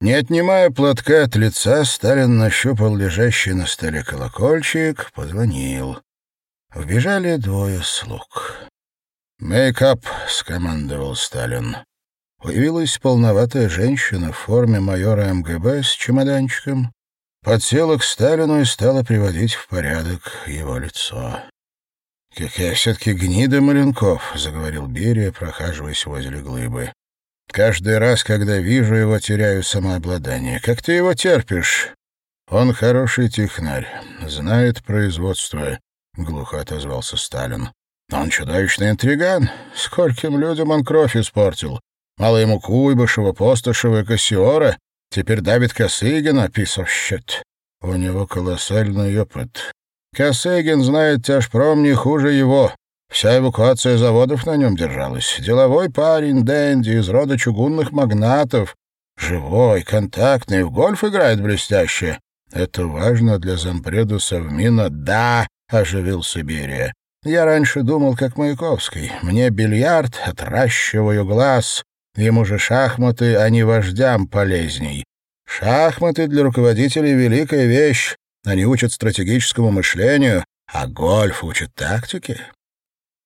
Не отнимая платка от лица, Сталин нащупал лежащий на столе колокольчик, позвонил. Вбежали двое слуг. «Мейкап», — скомандовал Сталин. Появилась полноватая женщина в форме майора МГБ с чемоданчиком. Подсела к Сталину и стала приводить в порядок его лицо. «Какая все-таки гнида Маленков», — заговорил Берия, прохаживаясь возле глыбы. «Каждый раз, когда вижу его, теряю самообладание. Как ты его терпишь?» «Он хороший технарь, знает производство», — глухо отозвался Сталин. «Он чудовищный интриган. Скольким людям он кровь испортил. Мало ему Куйбышева, Постышева и Кассиора. Теперь Давид Косыгина, писовщет. У него колоссальный опыт. Косыгин знает тяжпром не хуже его. Вся эвакуация заводов на нем держалась. Деловой парень, Дэнди, из рода чугунных магнатов. Живой, контактный, в гольф играет блестяще. Это важно для зампреда Совмина. Да, оживился Берия. Я раньше думал, как Маяковский. Мне бильярд, отращиваю глаз. Ему же шахматы, а не вождям полезней. Шахматы для руководителей — великая вещь. Они учат стратегическому мышлению, а гольф учит тактике.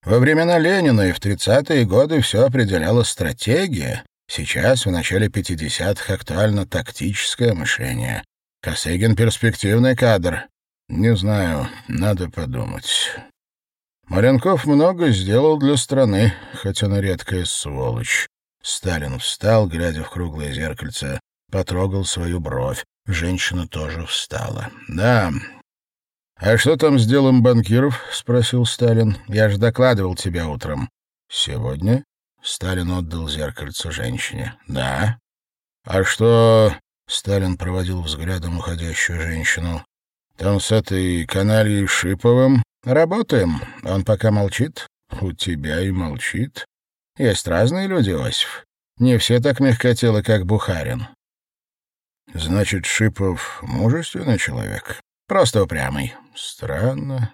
Во времена Ленина и в 30-е годы все определяла стратегия. Сейчас, в начале 50-х, актуально тактическое мышление. Косыгин — перспективный кадр. Не знаю, надо подумать. Маренков много сделал для страны, хотя на редкая сволочь. Сталин встал, глядя в круглое зеркальце, потрогал свою бровь. Женщина тоже встала. «Да. А что там с делом банкиров?» — спросил Сталин. «Я же докладывал тебе утром». «Сегодня?» — Сталин отдал зеркальце женщине. «Да». «А что...» — Сталин проводил взглядом уходящую женщину. «Там с этой канальей Шиповым работаем. Он пока молчит. У тебя и молчит. Есть разные люди, Осип. Не все так мягкотелы, как Бухарин. Значит, Шипов мужественный человек? Просто упрямый. Странно.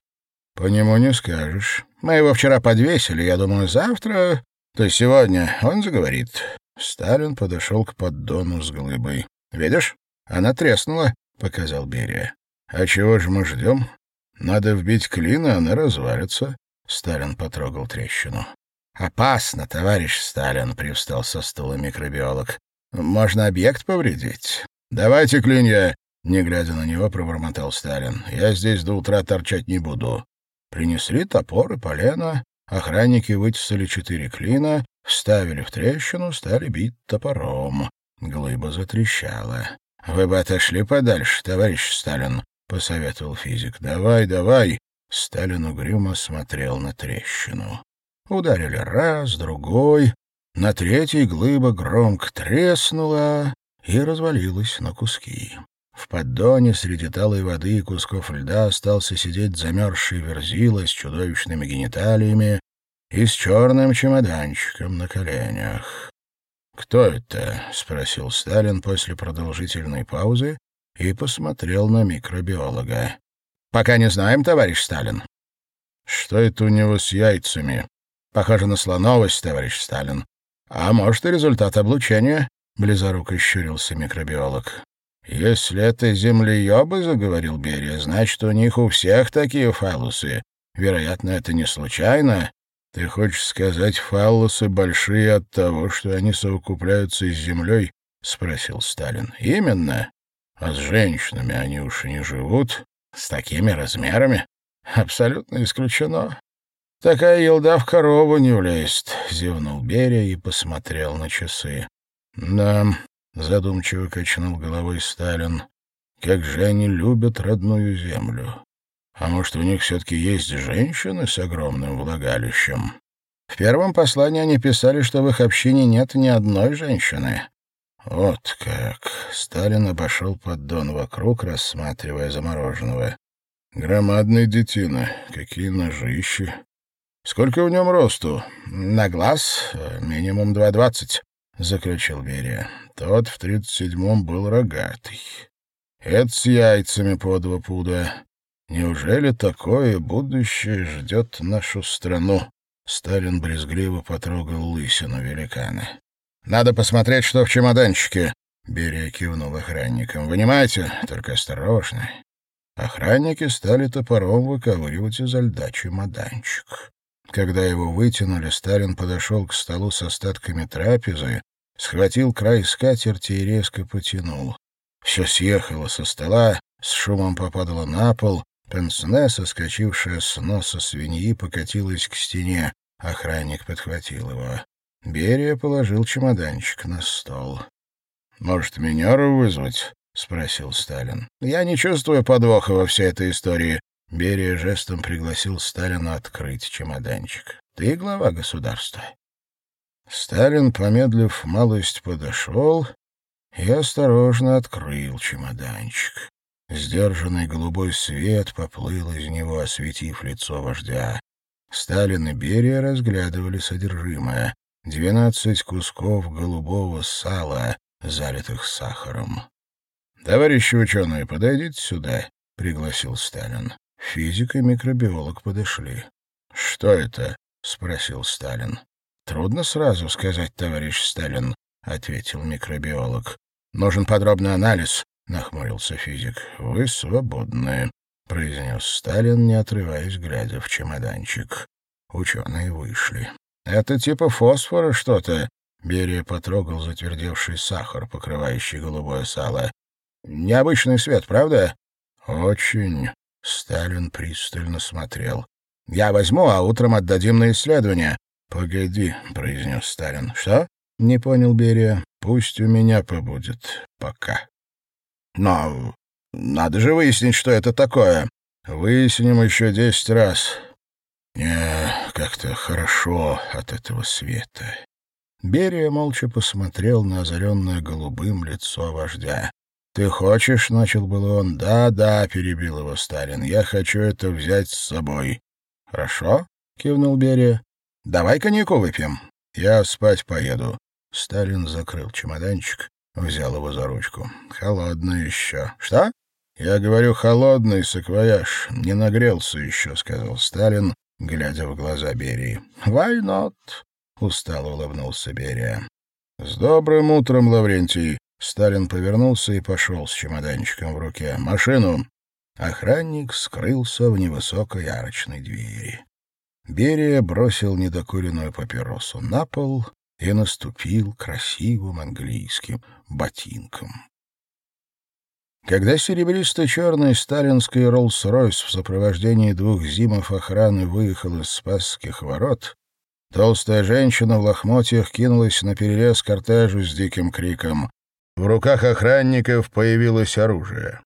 По нему не скажешь. Мы его вчера подвесили, я думаю, завтра, то есть сегодня, он заговорит. Сталин подошел к поддону с глыбой. «Видишь, она треснула», — показал Берия. «А чего же мы ждем? Надо вбить клин, и она развалится». Сталин потрогал трещину. «Опасно, товарищ Сталин», — привстал со стула микробиолог. «Можно объект повредить». «Давайте клинья», — не глядя на него, пробормотал Сталин. «Я здесь до утра торчать не буду». Принесли топор и полено, охранники вытесали четыре клина, вставили в трещину, стали бить топором. Глыба затрещала. «Вы бы отошли подальше, товарищ Сталин», — посоветовал физик. «Давай, давай». Сталин угрюмо смотрел на трещину. Ударили раз, другой. На третий глыба громко треснула и развалилась на куски. В поддоне среди талой воды и кусков льда остался сидеть замерзший верзила с чудовищными гениталиями и с черным чемоданчиком на коленях. «Кто это?» — спросил Сталин после продолжительной паузы и посмотрел на микробиолога. «Пока не знаем, товарищ Сталин». «Что это у него с яйцами?» Похоже на слоновость, товарищ Сталин. А может, и результат облучения, — близоруко щурился микробиолог. «Если это землеебы, — заговорил Берия, — значит, у них у всех такие фалусы. Вероятно, это не случайно. Ты хочешь сказать, фаллусы большие от того, что они совокупляются с землей?» — спросил Сталин. «Именно. А с женщинами они уж не живут. С такими размерами? Абсолютно исключено. «Такая елда в корову не влезет», — зевнул Берия и посмотрел на часы. «Да», — задумчиво качнул головой Сталин, — «как же они любят родную землю. А может, у них все-таки есть женщины с огромным влагалищем?» В первом послании они писали, что в их общине нет ни одной женщины. Вот как. Сталин обошел поддон вокруг, рассматривая замороженного. Громадные детина, какие ножищи. Сколько в нем росту? На глаз минимум два двадцать, заключил Берия. Тот в тридцать седьмом был рогатый. Это с яйцами по два пуда. Неужели такое будущее ждет нашу страну? Сталин брезгливо потрогал лысину великана. «Надо посмотреть, что в чемоданчике». Берия кивнул охранникам. «Вынимайте, только осторожно». Охранники стали топором выковыривать изо льда чемоданчик. Когда его вытянули, Сталин подошел к столу с остатками трапезы, схватил край скатерти и резко потянул. Все съехало со стола, с шумом попадало на пол, пенсне, соскочившая с носа свиньи, покатилась к стене. Охранник подхватил его. Берия положил чемоданчик на стол. «Может, минеру вызвать?» — спросил Сталин. «Я не чувствую подвоха во всей этой истории». Берия жестом пригласил Сталина открыть чемоданчик. «Ты глава государства». Сталин, помедлив, малость подошел и осторожно открыл чемоданчик. Сдержанный голубой свет поплыл из него, осветив лицо вождя. Сталин и Берия разглядывали содержимое. Двенадцать кусков голубого сала, залитых сахаром. «Товарищи ученые, подойдите сюда», — пригласил Сталин. Физик и микробиолог подошли. «Что это?» — спросил Сталин. «Трудно сразу сказать, товарищ Сталин», — ответил микробиолог. «Нужен подробный анализ», — нахмурился физик. «Вы свободны», — произнес Сталин, не отрываясь, глядя в чемоданчик. Ученые вышли. «Это типа фосфора что-то?» Берия потрогал затвердевший сахар, покрывающий голубое сало. «Необычный свет, правда?» «Очень». Сталин пристально смотрел. «Я возьму, а утром отдадим на исследование». «Погоди», — произнес Сталин. «Что?» — не понял Берия. «Пусть у меня побудет. Пока». «Но надо же выяснить, что это такое». «Выясним еще десять раз. Мне как-то хорошо от этого света». Берия молча посмотрел на озаренное голубым лицо вождя. «Ты хочешь?» — начал был он. «Да, да», — перебил его Сталин. «Я хочу это взять с собой». «Хорошо?» — кивнул Берия. «Давай коньяку выпьем». «Я спать поеду». Сталин закрыл чемоданчик, взял его за ручку. «Холодный еще». «Что?» «Я говорю, холодный саквояж. Не нагрелся еще», — сказал Сталин, глядя в глаза Берии. «Why not?» — устало улыбнулся Берия. «С добрым утром, Лаврентий!» Сталин повернулся и пошел с чемоданчиком в руке. «Машину!» Охранник скрылся в невысокой арочной двери. Берия бросил недокуренную папиросу на пол и наступил красивым английским ботинком. Когда серебристо-черный сталинский Роллс-Ройс в сопровождении двух зимов охраны выехал из Спасских ворот, Толстая женщина в лохмотьях кинулась на перерез кортежу с диким криком. В руках охранников появилось оружие.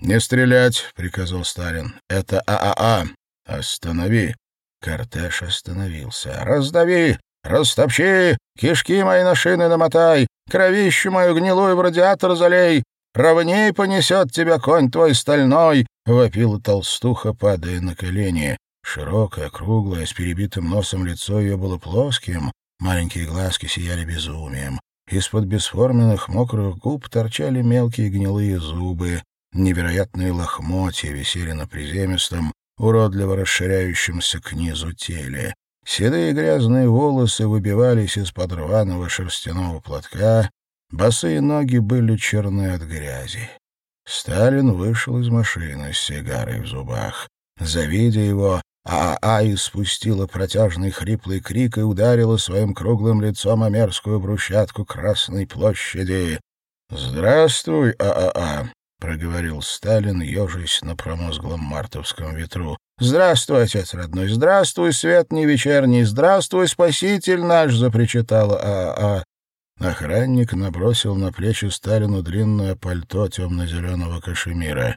«Не стрелять!» — приказал Сталин. «Это ААА! Останови!» Кортеж остановился. «Раздави! Растопчи! Кишки мои на шины намотай! Кровищу мою гнилую в радиатор залей! Ровней понесет тебя конь твой стальной!» — вопила толстуха, падая на колени. Широкое, круглое, с перебитым носом лицо ее было плоским, маленькие глазки сияли безумием. Из-под бесформенных мокрых губ торчали мелкие гнилые зубы, невероятные лохмотья висели на приземистом, уродливо расширяющемся к низу теле. Седые грязные волосы выбивались из-под рваного шерстяного платка, босые ноги были черны от грязи. Сталин вышел из машины с сигарой в зубах. Завидя его, а Ай спустила протяжный хриплый крик и ударила своим круглым лицом о мерзкую брусчатку Красной площади. «Здравствуй, ААА!» — проговорил Сталин, ежась на промозглом мартовском ветру. «Здравствуй, отец родной! Здравствуй, свет не вечерний! Здравствуй, спаситель наш!» — запричитала ААА. Охранник набросил на плечи Сталину длинное пальто темно-зеленого кашемира.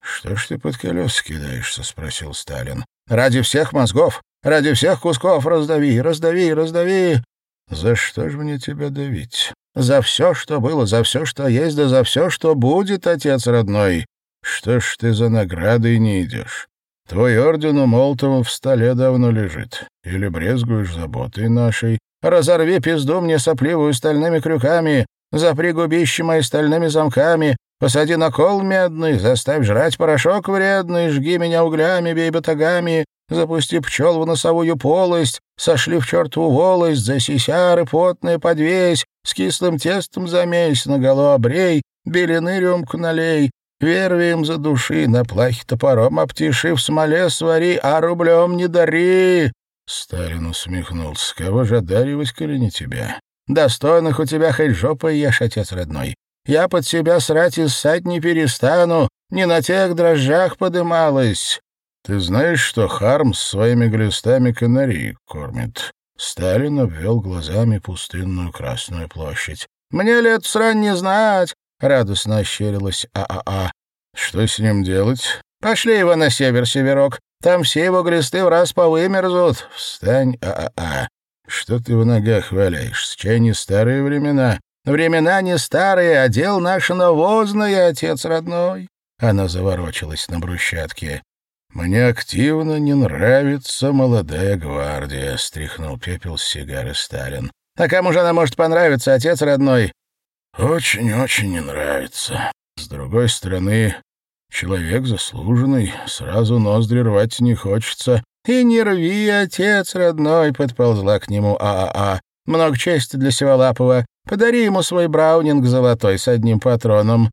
«Что ж ты под колеса кидаешься?» — спросил Сталин. «Ради всех мозгов, ради всех кусков раздави, раздави, раздави!» «За что же мне тебя давить?» «За все, что было, за все, что есть, да за все, что будет, отец родной!» «Что ж ты за наградой не идешь? Твой орден у Молотова в столе давно лежит. Или брезгуешь заботой нашей? Разорви пизду мне сопливую стальными крюками, запри губище мои стальными замками, Посади на кол медный, заставь жрать порошок вредный, жги меня углями, бей батагами, запусти пчел в носовую полость, сошли в чертову волость, за сисяры потные подвесь, с кислым тестом замесь, на голо обрей, белины рюмку налей, вервием за души, на плахе топором обтиши, в смоле свари, а рублем не дари. Сталин усмехнулся. Кого же одаривать, коли не тебя? Достойных у тебя хоть жопой ешь, отец родной. Я под себя срать и ссать не перестану, не на тех дрожжах подымалась. Ты знаешь, что Харм с своими глистами канарей кормит? Сталин обвел глазами пустынную Красную площадь. «Мне лет срань не знать!» — радостно ощерилась ААА. «Что с ним делать?» «Пошли его на север, Северок. Там все его глисты в раз повымерзут. Встань, ААА. Что ты в ногах валяешь? Чай не старые времена?» «Времена не старые, а дел наше навозное, отец родной». Она заворочилась на брусчатке. «Мне активно не нравится молодая гвардия», — стряхнул пепел с сигары Сталин. «А кому же она может понравиться, отец родной?» «Очень-очень не нравится. С другой стороны, человек заслуженный, сразу ноздри рвать не хочется». «И не рви, отец родной», — подползла к нему ААА. «Много чести для Севолапова. Подари ему свой браунинг золотой с одним патроном».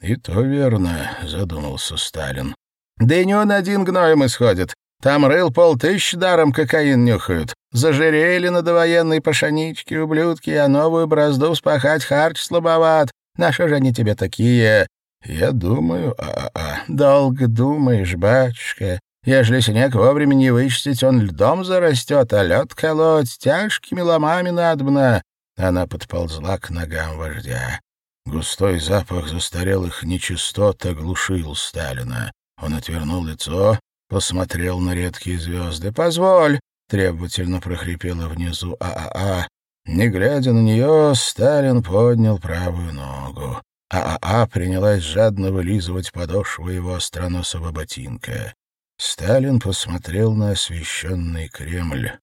«И то верно», — задумался Сталин. Да и не он один гноем исходит. Там рыл полтыщ даром кокаин нюхают. Зажирели на довоенной пашанички, ублюдки, а новую бразду спахать харч слабоват. На что же они тебе такие? Я думаю, а-а-а. Долго думаешь, батюшка. Ежели снег вовремя не вычистить, он льдом зарастет, а лед колоть тяжкими ломами надобно. Она подползла к ногам вождя. Густой запах застарелых нечистот оглушил Сталина. Он отвернул лицо, посмотрел на редкие звезды. «Позволь!» — требовательно прохрипела внизу ААА. Не глядя на нее, Сталин поднял правую ногу. ААА принялась жадно вылизывать подошву его остроносого ботинка. Сталин посмотрел на освещенный Кремль.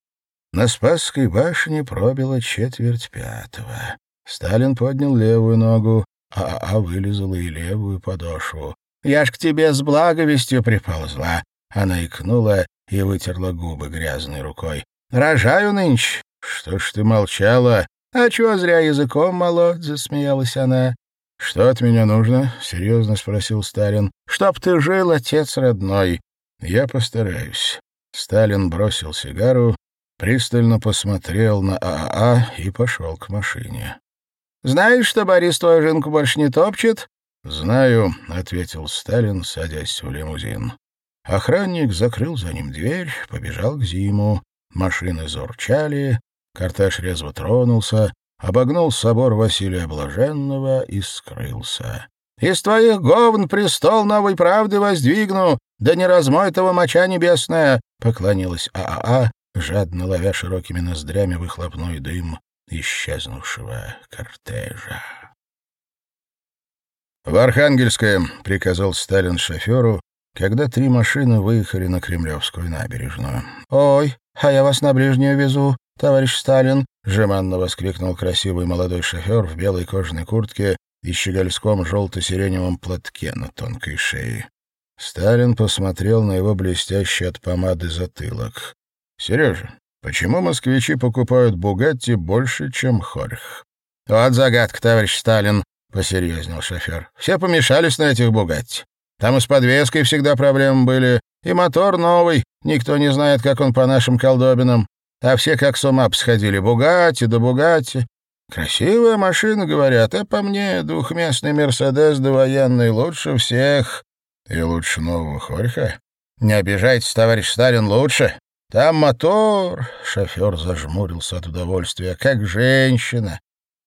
На Спасской башне пробило четверть пятого. Сталин поднял левую ногу, ААА вылизала и левую подошву. Я ж к тебе с благовестью приползла». Она икнула и вытерла губы грязной рукой. «Рожаю нынче». «Что ж ты молчала?» «А чего зря языком молоть?» — засмеялась она. «Что от меня нужно?» — серьезно спросил Сталин. «Чтоб ты жил, отец родной». «Я постараюсь». Сталин бросил сигару, пристально посмотрел на ААА и пошел к машине. «Знаешь, что Борис твою жинку больше не топчет?» «Знаю», — ответил Сталин, садясь в лимузин. Охранник закрыл за ним дверь, побежал к Зиму. Машины зарчали, кортеж резво тронулся, обогнул собор Василия Блаженного и скрылся. «Из твоих говн престол новой правды воздвигну, да не размой того моча небесная!» — поклонилась ААА, жадно ловя широкими ноздрями выхлопной дым исчезнувшего кортежа. «В Архангельское», — приказал Сталин шоферу, когда три машины выехали на Кремлевскую набережную. «Ой, а я вас на ближнюю везу, товарищ Сталин», — жеманно воскликнул красивый молодой шофер в белой кожаной куртке и щегольском желто-сиреневом платке на тонкой шее. Сталин посмотрел на его блестящий от помады затылок. «Сережа, почему москвичи покупают «Бугатти» больше, чем «Хорьх»?» «Вот загадка, товарищ Сталин», посерьезнел шофер. «Все помешались на этих «Бугатти». Там и с подвеской всегда проблемы были, и мотор новый, никто не знает, как он по нашим колдобинам. А все как с ума посходили. «Бугатти» да «Бугатти». Красивая машина, говорят, а по мне двухместный «Мерседес» довоенный лучше всех. И лучше нового «Хорьха». Не обижайтесь, товарищ Сталин, лучше. Там мотор, шофер зажмурился от удовольствия, как женщина.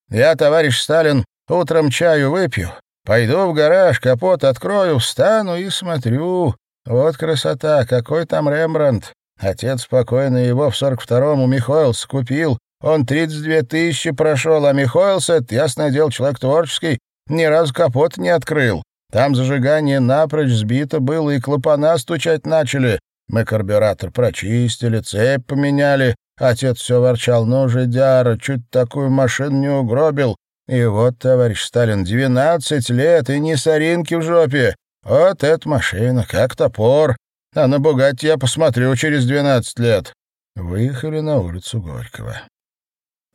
Я, товарищ Сталин, Утром чаю выпью, пойду в гараж, капот открою, встану и смотрю. Вот красота, какой там Рембрандт. Отец спокойно его в сорок втором у Михоэлса купил. Он тридцать две тысячи прошел, а Михоэлс, это, ясное дело, человек творческий, ни разу капот не открыл. Там зажигание напрочь сбито было, и клапана стучать начали. Мы карбюратор прочистили, цепь поменяли. Отец все ворчал, ну, жидяра, чуть такую машину не угробил. И вот, товарищ Сталин, двенадцать лет и ни соринки в жопе. Вот эта машина, как топор. А на Бугатти я посмотрю через двенадцать лет. Выехали на улицу Горького.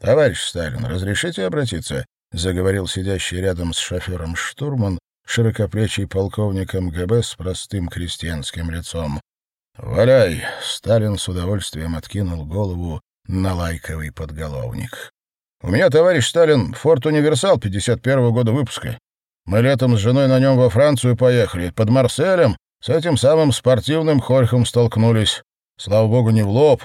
«Товарищ Сталин, разрешите обратиться?» — заговорил сидящий рядом с шофером штурман, широкоплечий полковник МГБ с простым крестьянским лицом. «Валяй!» — Сталин с удовольствием откинул голову на лайковый подголовник. «У меня, товарищ Сталин, «Форд Универсал» 51-го года выпуска. Мы летом с женой на нем во Францию поехали. Под Марселем с этим самым спортивным хорьхом столкнулись. Слава богу, не в лоб.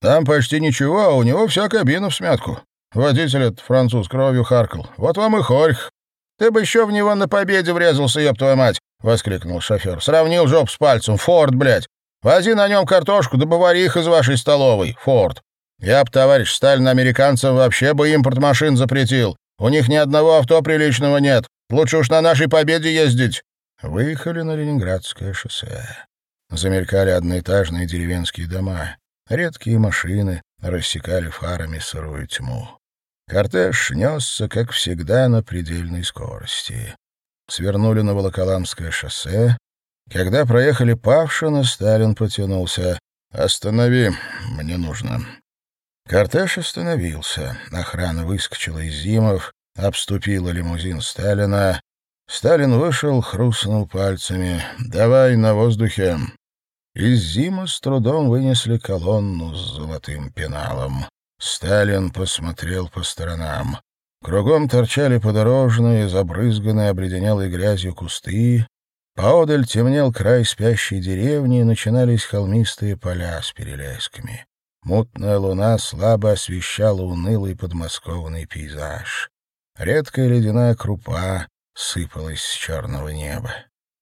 Там почти ничего, а у него вся кабина в смятку. Водитель этот француз кровью харкал. Вот вам и хорьх. Ты бы еще в него на победе врезался, еб твою мать, — воскликнул шофер. Сравнил жоп с пальцем. Форд, блядь. Вози на нем картошку, да их из вашей столовой. Форд. Я б, товарищ Сталин, американцам вообще бы импорт машин запретил. У них ни одного авто приличного нет. Лучше уж на нашей победе ездить. Выехали на Ленинградское шоссе. Замелькали одноэтажные деревенские дома. Редкие машины рассекали фарами сырую тьму. Кортеж несся, как всегда, на предельной скорости. Свернули на Волоколамское шоссе. Когда проехали Павшино, Сталин потянулся. «Останови, мне нужно». Кортеж остановился. Охрана выскочила из Зимов, обступила лимузин Сталина. Сталин вышел, хрустнул пальцами. «Давай на воздухе». Из Зима с трудом вынесли колонну с золотым пеналом. Сталин посмотрел по сторонам. Кругом торчали подорожные, забрызганные обледенелой грязью кусты. Поодаль темнел край спящей деревни, и начинались холмистые поля с перелесками. Мутная луна слабо освещала унылый подмосковный пейзаж. Редкая ледяная крупа сыпалась с черного неба.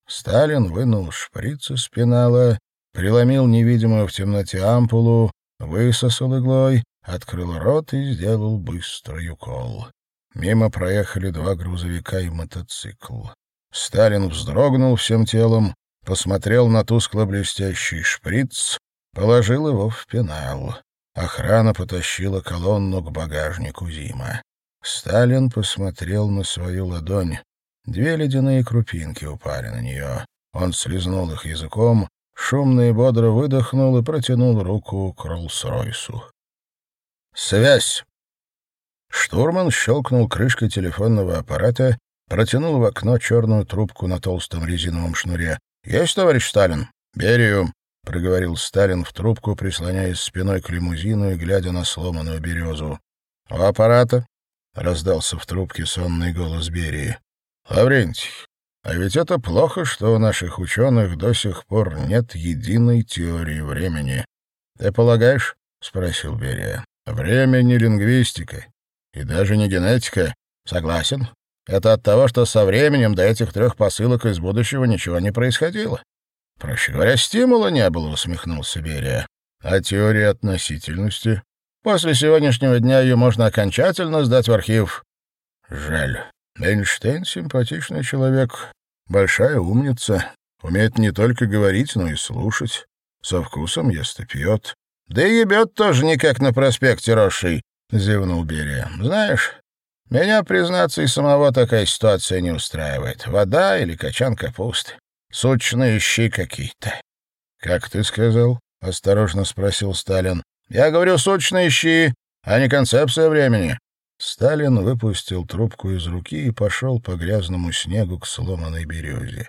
Сталин вынул шприц из пенала, преломил невидимую в темноте ампулу, высосал иглой, открыл рот и сделал быстрый укол. Мимо проехали два грузовика и мотоцикл. Сталин вздрогнул всем телом, посмотрел на тускло-блестящий шприц, положил его в пенал. Охрана потащила колонну к багажнику Зима. Сталин посмотрел на свою ладонь. Две ледяные крупинки упали на нее. Он слезнул их языком, шумно и бодро выдохнул и протянул руку к Роллс-Ройсу. «Связь!» Штурман щелкнул крышкой телефонного аппарата, протянул в окно черную трубку на толстом резиновом шнуре. «Есть, товарищ Сталин?» «Берию», — проговорил Сталин в трубку, прислоняясь спиной к лимузину и глядя на сломанную березу. «У аппарата?» — раздался в трубке сонный голос Берии. «Лаврентий, а ведь это плохо, что у наших ученых до сих пор нет единой теории времени. Ты полагаешь?» — спросил Берия. «Время не лингвистика и даже не генетика. Согласен. Это от того, что со временем до этих трех посылок из будущего ничего не происходило. Проще говоря, стимула не было, усмехнулся Берия. А теория относительности? После сегодняшнего дня ее можно окончательно сдать в архив. Жаль. Эйнштейн — симпатичный человек, большая умница, умеет не только говорить, но и слушать. Со вкусом ест и пьет. Да и ебет тоже не как на проспекте Росший, — зевнул Берия. Знаешь, меня, признаться, и самого такая ситуация не устраивает. Вода или качан капусты. Сучные щи какие-то. — Как ты сказал? — осторожно спросил Сталин. — Я говорю, сучные щи, а не концепция времени. Сталин выпустил трубку из руки и пошел по грязному снегу к сломанной березе.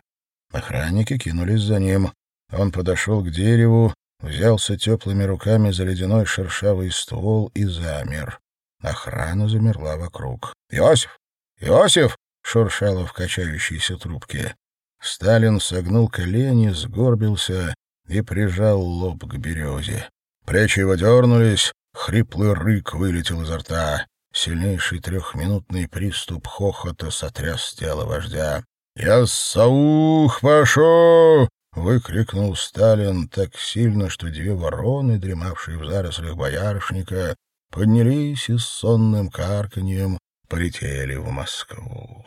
Охранники кинулись за ним. Он подошел к дереву, взялся теплыми руками за ледяной шершавый ствол и замер. Охрана замерла вокруг. «Иосиф! Иосиф!» — шуршало в качающейся трубке. Сталин согнул колени, сгорбился и прижал лоб к березе. Плечи его дернулись, хриплый рык вылетел изо рта. Сильнейший трехминутный приступ хохота сотряс тело вождя. «Я саух пошел!» — выкрикнул Сталин так сильно, что две вороны, дремавшие в зарослях боярышника, поднялись и с сонным карканьем полетели в Москву.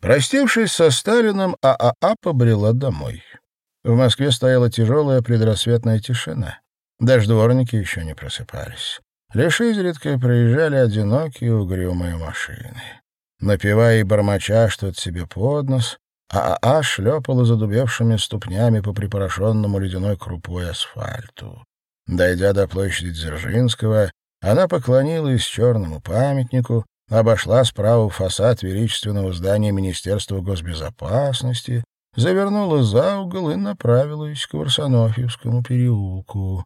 Простившись со Сталином, ААА побрела домой. В Москве стояла тяжелая предрассветная тишина. Даже дворники еще не просыпались. Лишь изредка проезжали одинокие угрюмые машины. Напивая и бормоча что-то себе под нос, ААА шлепала задубевшими ступнями по припорошенному ледяной крупой асфальту. Дойдя до площади Дзержинского, она поклонилась черному памятнику, обошла справа фасад величественного здания Министерства госбезопасности, завернула за угол и направилась к Варсонофьевскому переулку.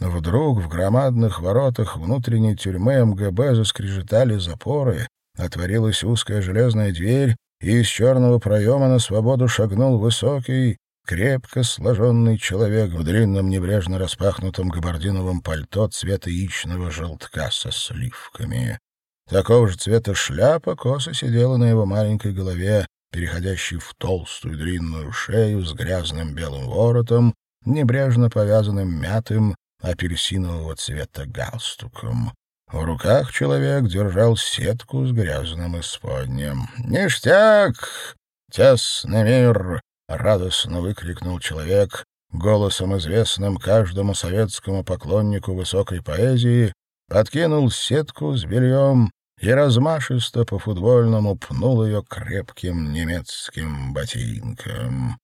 Вдруг в громадных воротах внутренней тюрьмы МГБ заскрежетали запоры, отворилась узкая железная дверь, и из черного проема на свободу шагнул высокий, крепко сложенный человек в длинном небрежно распахнутом габардиновом пальто цвета яичного желтка со сливками. Такого же цвета шляпа косо сидела на его маленькой голове, переходящей в толстую длинную шею с грязным белым воротом, небрежно повязанным мятым апельсинового цвета галстуком. В руках человек держал сетку с грязным исподним. «Ништяк! Тесный мир!» — радостно выкрикнул человек, голосом известным каждому советскому поклоннику высокой поэзии, подкинул сетку с бельем и размашисто по-футбольному пнул ее крепким немецким ботинком.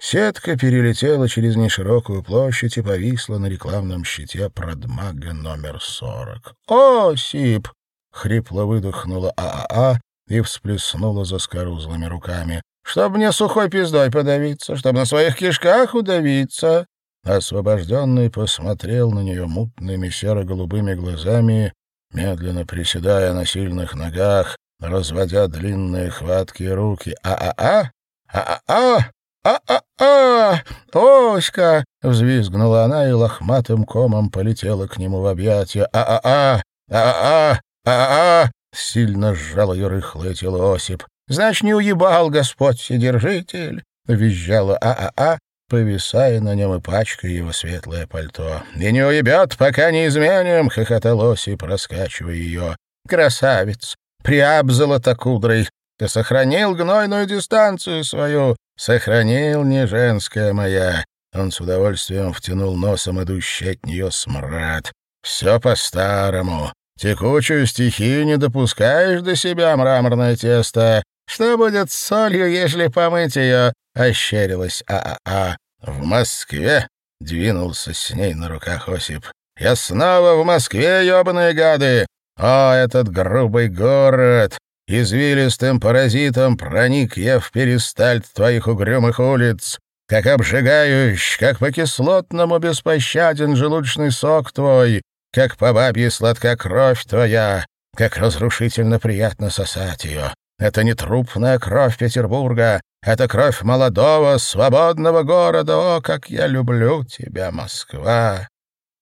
Сетка перелетела через неширокую площадь и повисла на рекламном щите продмага номер сорок. «Осип!» — хрипло выдохнула ААА и всплеснула заскорузлыми руками. «Чтоб мне сухой пиздой подавиться, чтоб на своих кишках удавиться!» Освобожденный посмотрел на нее мутными серо-голубыми глазами, медленно приседая на сильных ногах, разводя длинные хваткие руки. «А-а-а! А-а-а! «А-а-а! Оська!» — взвизгнула она и лохматым комом полетела к нему в объятия. «А-а-а! А-а-а! А-а-а!» — сильно сжал ее рыхлое тело Осип. «Значит, не уебал Господь Вседержитель!» — визжала «А-а-а!» повисая на нем и пачкая его светлое пальто. «И не уебет, пока не изменим!» — хохотал Осип, раскачивая ее. «Красавец! Приабзала-то кудрой! Ты сохранил гнойную дистанцию свою! Сохранил не женская моя. Он с удовольствием втянул носом идущий от нее смрад. Все по-старому. Текучую стихию не допускаешь до себя, мраморное тесто. Что будет с солью, ежели помыть ее? Ощерилась А-А-А. В Москве двинулся с ней на руках Осип. Я снова в Москве, ебаные гады! О, этот грубый город! Извилистым паразитом проник я в перестальт твоих угрюмых улиц, как обжигающий, как по кислотному беспощаден желудочный сок твой, как по бабье сладка кровь твоя, как разрушительно приятно сосать ее. Это не трупная кровь Петербурга, это кровь молодого, свободного города. О, как я люблю тебя, Москва!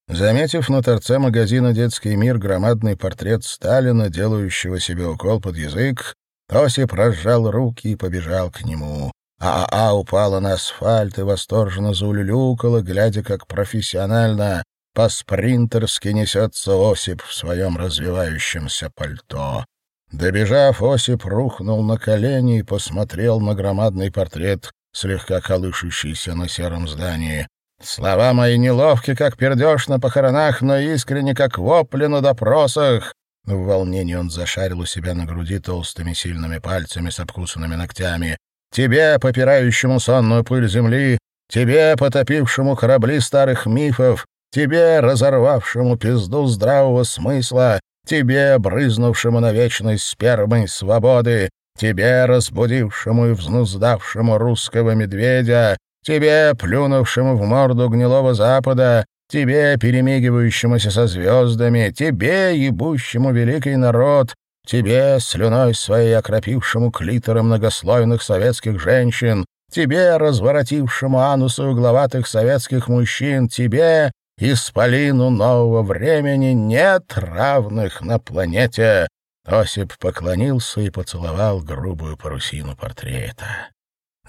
Заметив на торце магазина «Детский мир» громадный портрет Сталина, делающего себе укол под язык, Осип разжал руки и побежал к нему. ААА упала на асфальт и восторженно заулюлюкала, глядя, как профессионально по-спринтерски несется Осип в своем развивающемся пальто. Добежав, Осип рухнул на колени и посмотрел на громадный портрет, слегка колышущийся на сером здании. Слова мои неловки, как пердеж на похоронах, но искренне, как вопли на допросах. В волнении он зашарил у себя на груди толстыми сильными пальцами с обкусанными ногтями. «Тебе, попирающему сонную пыль земли, тебе, потопившему корабли старых мифов, тебе, разорвавшему пизду здравого смысла, тебе, брызнувшему на вечной спермой свободы, тебе, разбудившему и взнуздавшему русского медведя, Тебе, плюнувшему в морду гнилого запада, тебе, перемигивающемуся со звездами, тебе, ебущему великий народ, тебе, слюной своей окропившему клитором многослойных советских женщин, тебе, разворотившему анусы угловатых советских мужчин, тебе, исполину нового времени, нет равных на планете. Осип поклонился и поцеловал грубую парусину портрета.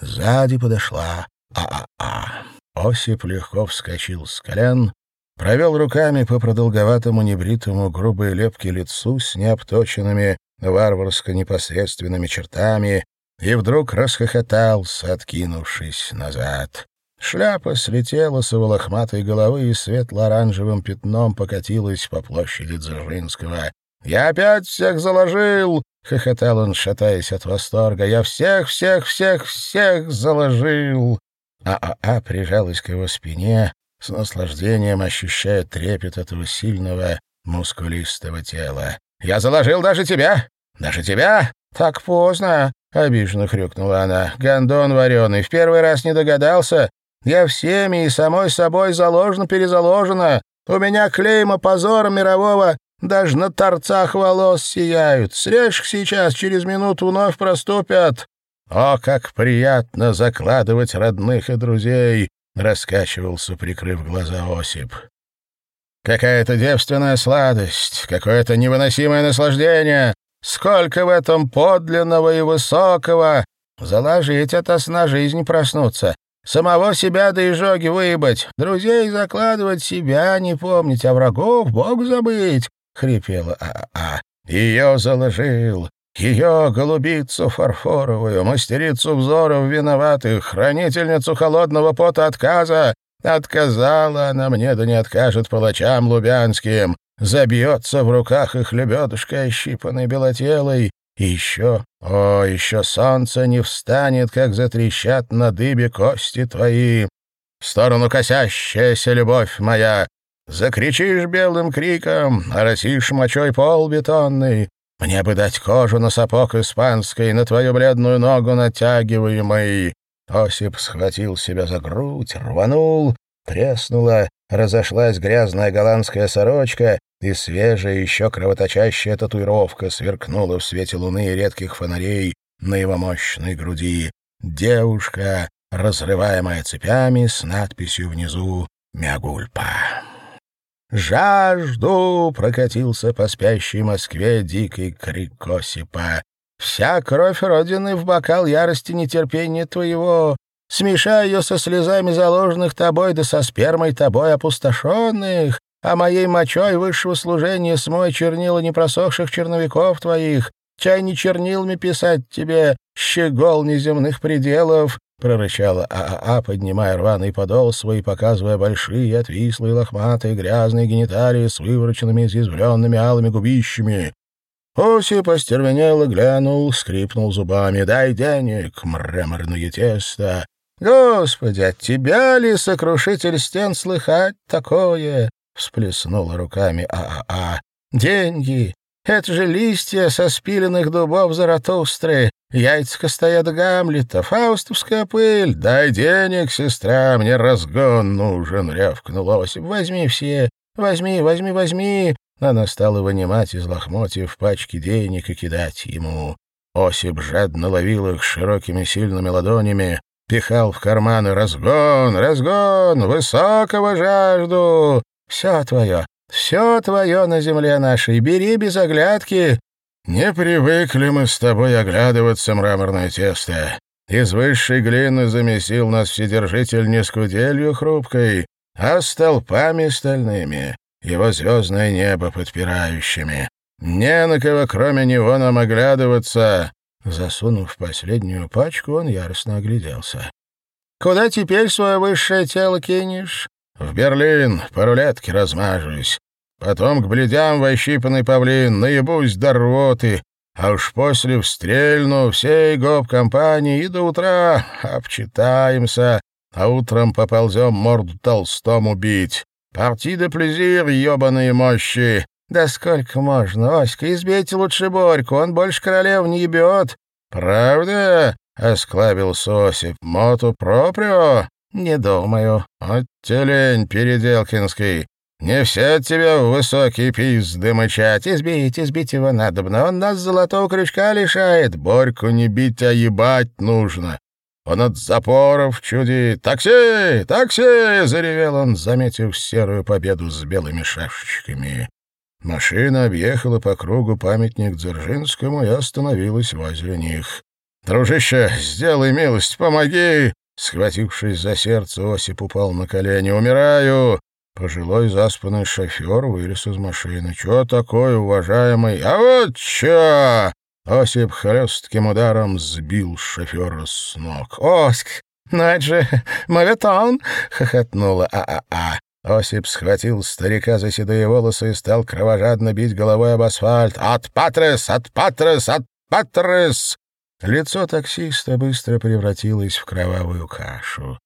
Сзади подошла а-а-а. Осип легко вскочил с колен, провел руками по продолговатому небритому грубой лепке лицу с необточенными варварско-непосредственными чертами и вдруг расхохотался, откинувшись назад. Шляпа слетела с его лохматой головы и светло-оранжевым пятном покатилась по площади Дзержинского. «Я опять всех заложил!» — хохотал он, шатаясь от восторга. «Я всех, всех, всех, всех заложил!» ААА прижалась к его спине, с наслаждением ощущая трепет этого сильного, мускулистого тела. «Я заложил даже тебя! Даже тебя! Так поздно!» — обиженно хрюкнула она. «Гондон вареный, в первый раз не догадался. Я всеми и самой собой заложена-перезаложена. У меня клейма позора мирового даже на торцах волос сияют. Срежь сейчас, через минуту вновь проступят. О, как приятно закладывать родных и друзей!» — раскачивался, прикрыв глаза Осип. «Какая-то девственная сладость, какое-то невыносимое наслаждение. Сколько в этом подлинного и высокого! Заложить это сна жизнь проснуться, самого себя до изжоги выебать, друзей закладывать, себя не помнить, а врагов Бог забыть!» — хрипела А-А. «Ее заложил, ее голубицу фарфоровую, мастерицу взоров виноватых, хранительницу холодного пота отказа. Отказала она мне, да не откажет палачам лубянским. Забьется в руках их лебедушкой, ощипанной белотелой. И еще, о, еще солнце не встанет, как затрещат на дыбе кости твои. В сторону косящаяся любовь моя, Закричишь белым криком, оросишь мочой пол бетонный. Мне бы дать кожу на сапог испанской, на твою бледную ногу натягиваемый. Осип схватил себя за грудь, рванул, треснула, разошлась грязная голландская сорочка, и свежая, еще кровоточащая татуировка сверкнула в свете луны и редких фонарей на его мощной груди. Девушка, разрываемая цепями, с надписью внизу «Мягульпа». «Жажду!» — прокатился по спящей Москве дикий крик Осипа. «Вся кровь Родины в бокал ярости нетерпения твоего. Смешай ее со слезами заложенных тобой да со спермой тобой опустошенных, а моей мочой высшего служения смой чернила непросохших черновиков твоих, чай не чернилами писать тебе, щегол неземных пределов, — прорычала ААА, а, поднимая рваный подол свой, показывая большие, отвислые, лохматые, грязные гениталии с вывороченными, изъязвленными алыми губищами. Оси постервенело глянул, скрипнул зубами. «Дай денег, мраморное тесто!» «Господи, от тебя ли, сокрушитель стен, слыхать такое?» — всплеснула руками ААА. А. «Деньги! Это же листья со спиленных дубов Заратустры, яйца стоят Гамлета, фаустовская пыль. Дай денег, сестра, мне разгон нужен, — рявкнул Осип. Возьми все, возьми, возьми, возьми. Она стала вынимать из лохмотьев пачки денег и кидать ему. Осип жадно ловил их широкими сильными ладонями, пихал в карманы разгон, разгон, высокого жажду. Все твое, все твое на земле нашей, бери без оглядки. Не привыкли мы с тобой оглядываться, мраморное тесто. Из высшей глины замесил нас Вседержитель не скуделью хрупкой, а столпами стальными, его звездное небо подпирающими. Не на кого, кроме него, нам оглядываться. Засунув последнюю пачку, он яростно огляделся. «Куда теперь свое высшее тело кинешь? В Берлин по рулетке размажусь. Потом к бледям вощипанный павлин, наебусь до рвоты. А уж после встрельну всей гоп-компании и до утра обчитаемся, а утром поползем морду толстому бить. Парти де плезир, ебаные мощи. Да сколько можно, Оська, избейте лучше Борьку, он больше королев не ебет. Правда? — осклабился Осип. «Моту проприо?» «Не думаю». «От телень Переделкинский. Не все тебя в высокий пизды мычать. Избить, избить его надобно. Он нас золотого крючка лишает. Борьку не бить, а ебать нужно. Он от запоров чудит. «Такси! Такси!» — заревел он, заметив серую победу с белыми шашечками. Машина объехала по кругу памятник Дзержинскому и остановилась возле них. «Дружище, сделай милость, помоги!» Схватившись за сердце, Осип упал на колени. «Умираю!» Пожилой заспанный шофер вылез из машины. «Чё такое, уважаемый?» «А вот чё!» Осип хлестким ударом сбил шофера с ног. «Оск, ну это же моветон!» — хохотнула А-А-А. Осип схватил старика за седые волосы и стал кровожадно бить головой об асфальт. «От патрес! От патрес! От патрес!» Лицо таксиста быстро превратилось в кровавую кашу.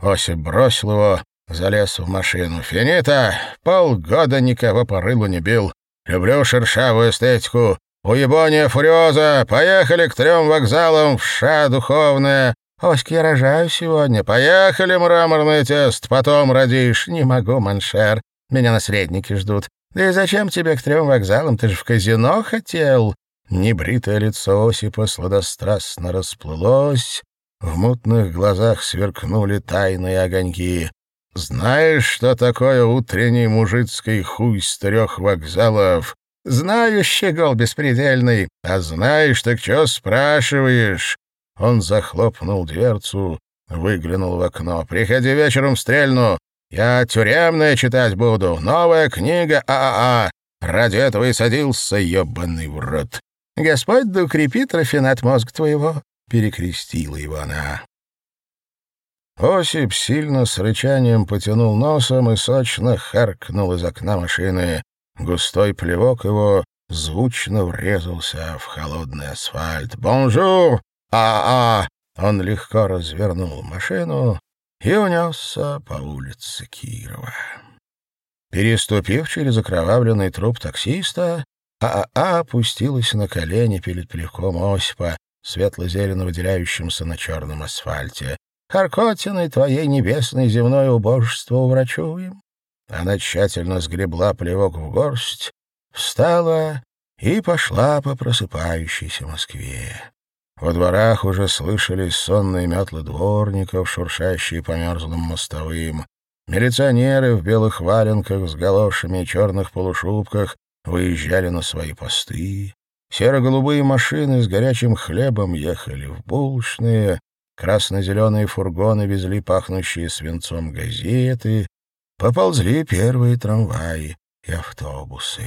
Осип бросил его, Залез в машину. «Финита! Полгода никого по рылу не бил. Люблю шершавую эстетику. Уебония фуриоза! Поехали к трем вокзалам в ша духовная!» «Оська, рожаю сегодня. Поехали, мраморный тест, потом родишь». «Не могу, маншер. Меня наследники ждут. Да и зачем тебе к трем вокзалам? Ты же в казино хотел». Небритое лицо Осипа сладострастно расплылось, в мутных глазах сверкнули тайные огоньки. «Знаешь, что такое утренний мужицкий хуй с трех вокзалов?» «Знаю, щегол беспредельный. А знаешь, так что спрашиваешь?» Он захлопнул дверцу, выглянул в окно. «Приходи вечером стрельну. Я тюремное читать буду. Новая книга ААА. Ради этого и садился, ебаный в рот. Господь да укрепит рафинат мозг твоего», — перекрестила его она. Осип сильно с рычанием потянул носом и сочно харкнул из окна машины. Густой плевок его звучно врезался в холодный асфальт. «Бонжур! А-а!» Он легко развернул машину и унесся по улице Кирова. Переступив через окровавленный труп таксиста, ААА опустилась на колени перед плевком Осипа, светло-зелено выделяющимся на черном асфальте. «Харкотиной твоей небесной земное убожество уврачуем». Она тщательно сгребла плевок в горсть, встала и пошла по просыпающейся Москве. Во дворах уже слышались сонные метлы дворников, шуршащие по мерзлым мостовым. Милиционеры в белых валенках с галошами и черных полушубках выезжали на свои посты. Серо-голубые машины с горячим хлебом ехали в булочные, красно-зеленые фургоны везли пахнущие свинцом газеты, поползли первые трамваи и автобусы.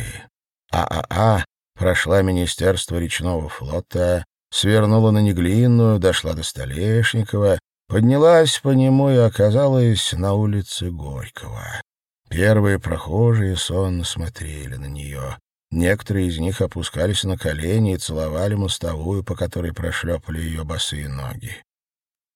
ААА прошла Министерство речного флота, свернула на Неглинную, дошла до Столешникова, поднялась по нему и оказалась на улице Горького. Первые прохожие сонно смотрели на нее. Некоторые из них опускались на колени и целовали мостовую, по которой прошлепали ее босые ноги.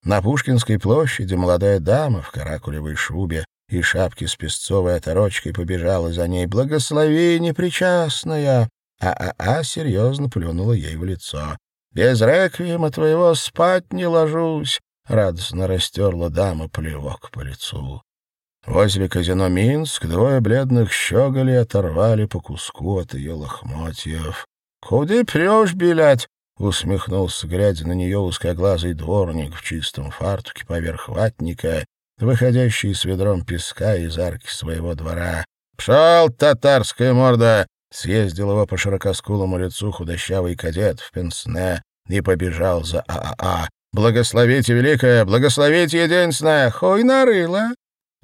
На Пушкинской площади молодая дама в каракулевой шубе и шапке с песцовой оторочкой побежала за ней. «Благослови, непричастная!» А-а-а серьезно плюнула ей в лицо. «Без реквиема твоего спать не ложусь!» — радостно растерла дама плевок по лицу. Возле казино «Минск» двое бледных щеголей оторвали по куску от ее лохмотьев. «Куды прешь, билять?» — усмехнулся, глядя на нее узкоглазый дворник в чистом фартуке поверх ватника, выходящий с ведром песка из арки своего двора. «Пшел, татарская морда!» — съездил его по широкоскулому лицу худощавый кадет в пенсне и побежал за ААА. «Благословите, великая! Благословите, единственная! Хуй нарыла!»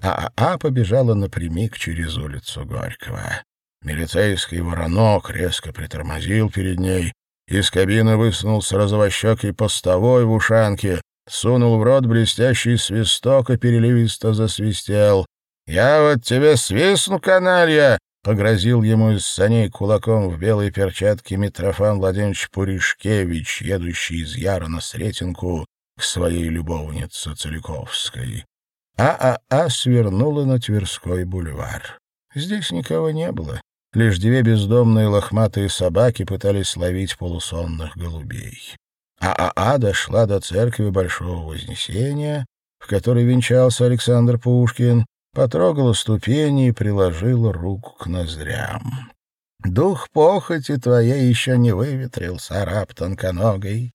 ААА побежала напрямик через улицу Горького. Милицейский воронок резко притормозил перед ней. Из кабины высунулся розовощекий постовой в ушанке, сунул в рот блестящий свисток и переливисто засвистел. «Я вот тебе свистну, каналья!» — погрозил ему из саней кулаком в белой перчатке Митрофан Владимирович Пуришкевич, едущий из Яра на Сретенку к своей любовнице Целиковской. ААА свернула на Тверской бульвар. Здесь никого не было. Лишь две бездомные лохматые собаки пытались ловить полусонных голубей. ААА дошла до церкви Большого Вознесения, в которой венчался Александр Пушкин, потрогала ступени и приложила руку к ноздрям. «Дух похоти твоей еще не выветрился, раб тонконогой.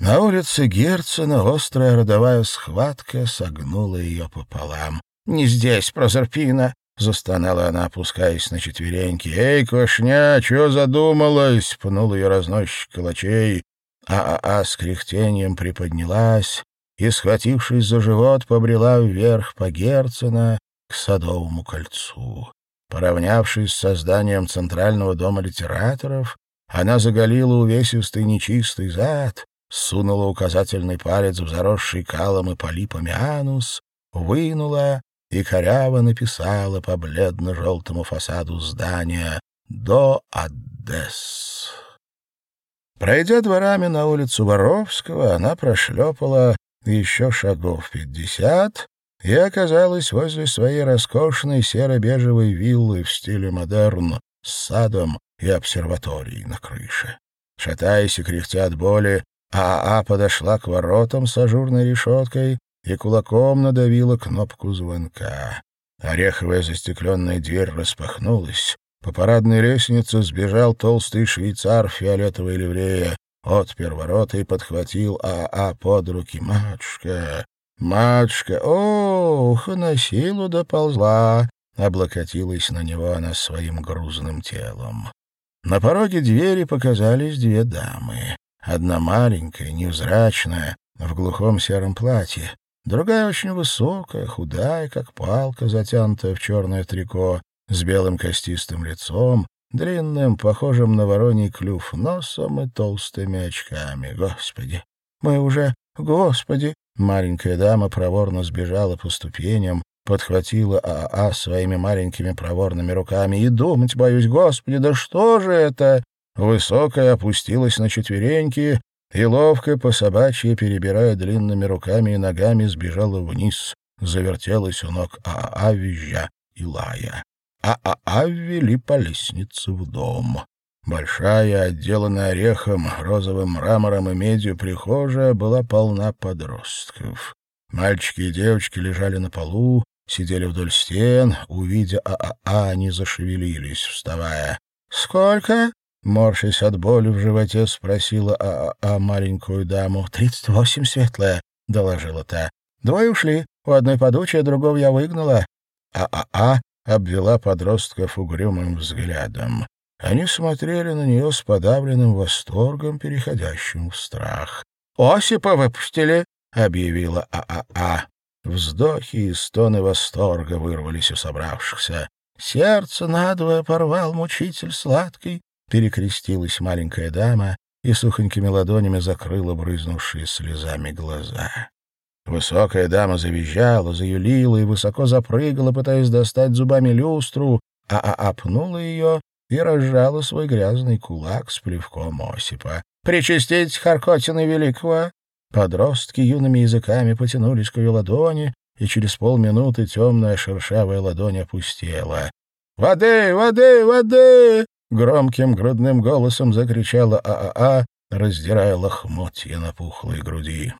На улице Герцена острая родовая схватка согнула ее пополам. «Не здесь, Прозерпина!» — застонала она, опускаясь на четвереньки. «Эй, квашня, чего задумалась?» — пнул ее разносчик калачей. А-а-а с кряхтением приподнялась и, схватившись за живот, побрела вверх по Герцена к Садовому кольцу. Поравнявшись с созданием Центрального дома литераторов, она заголила увесистый нечистый зад сунула указательный палец в заросший калом и полипами анус, вынула и коряво написала по бледно-желтому фасаду здания «До Аддес». Пройдя дворами на улицу Воровского, она прошлепала еще шагов пятьдесят и оказалась возле своей роскошной серо-бежевой виллы в стиле модерн с садом и обсерваторией на крыше. Шатаясь и кряхтя от боли, АА подошла к воротам с ажурной решеткой и кулаком надавила кнопку звонка. Ореховая застекленная дверь распахнулась. По парадной лестнице сбежал толстый швейцар фиолетовой ливрее, отпер ворота и подхватил АА под руки. «Матушка! Матушка! Ох, на силу доползла!» Облокотилась на него она своим грузным телом. На пороге двери показались две дамы. Одна маленькая, невзрачная, в глухом сером платье. Другая очень высокая, худая, как палка, затянутая в черное трико, с белым костистым лицом, длинным, похожим на вороний клюв носом и толстыми очками. Господи! Мы уже... Господи! Маленькая дама проворно сбежала по ступеням, подхватила АА своими маленькими проворными руками. И думать боюсь, Господи, да что же это? Высокая опустилась на четвереньки и, ловко по собачьи, перебирая длинными руками и ногами, сбежала вниз, завертелась у ног АА, визжа и лая. ААА ввели по лестнице в дом. Большая, отделанная орехом, розовым мрамором и медью прихожая была полна подростков. Мальчики и девочки лежали на полу, сидели вдоль стен. Увидя ААА, они зашевелились, вставая. «Сколько?» Морщась от боли в животе, спросила ААА маленькую даму. «Тридцать восемь, светлая», — доложила та. «Двое ушли. У одной подучая, другого я выгнала». ААА обвела подростков угрюмым взглядом. Они смотрели на нее с подавленным восторгом, переходящим в страх. «Осипа выпустили!» — объявила ААА. Вздохи и стоны восторга вырвались у собравшихся. «Сердце надвое порвал мучитель сладкий, перекрестилась маленькая дама и сухонькими ладонями закрыла брызнувшие слезами глаза. Высокая дама завизжала, заюлила и высоко запрыгала, пытаясь достать зубами люстру, а опнула ее и разжала свой грязный кулак с плевком Осипа. «Причастить Харкотина Великого!» Подростки юными языками потянулись к ее ладони, и через полминуты темная шершавая ладонь опустела. «Воды! Воды! Воды!» Громким грудным голосом закричала ААА, раздирая лохмотья на пухлой груди.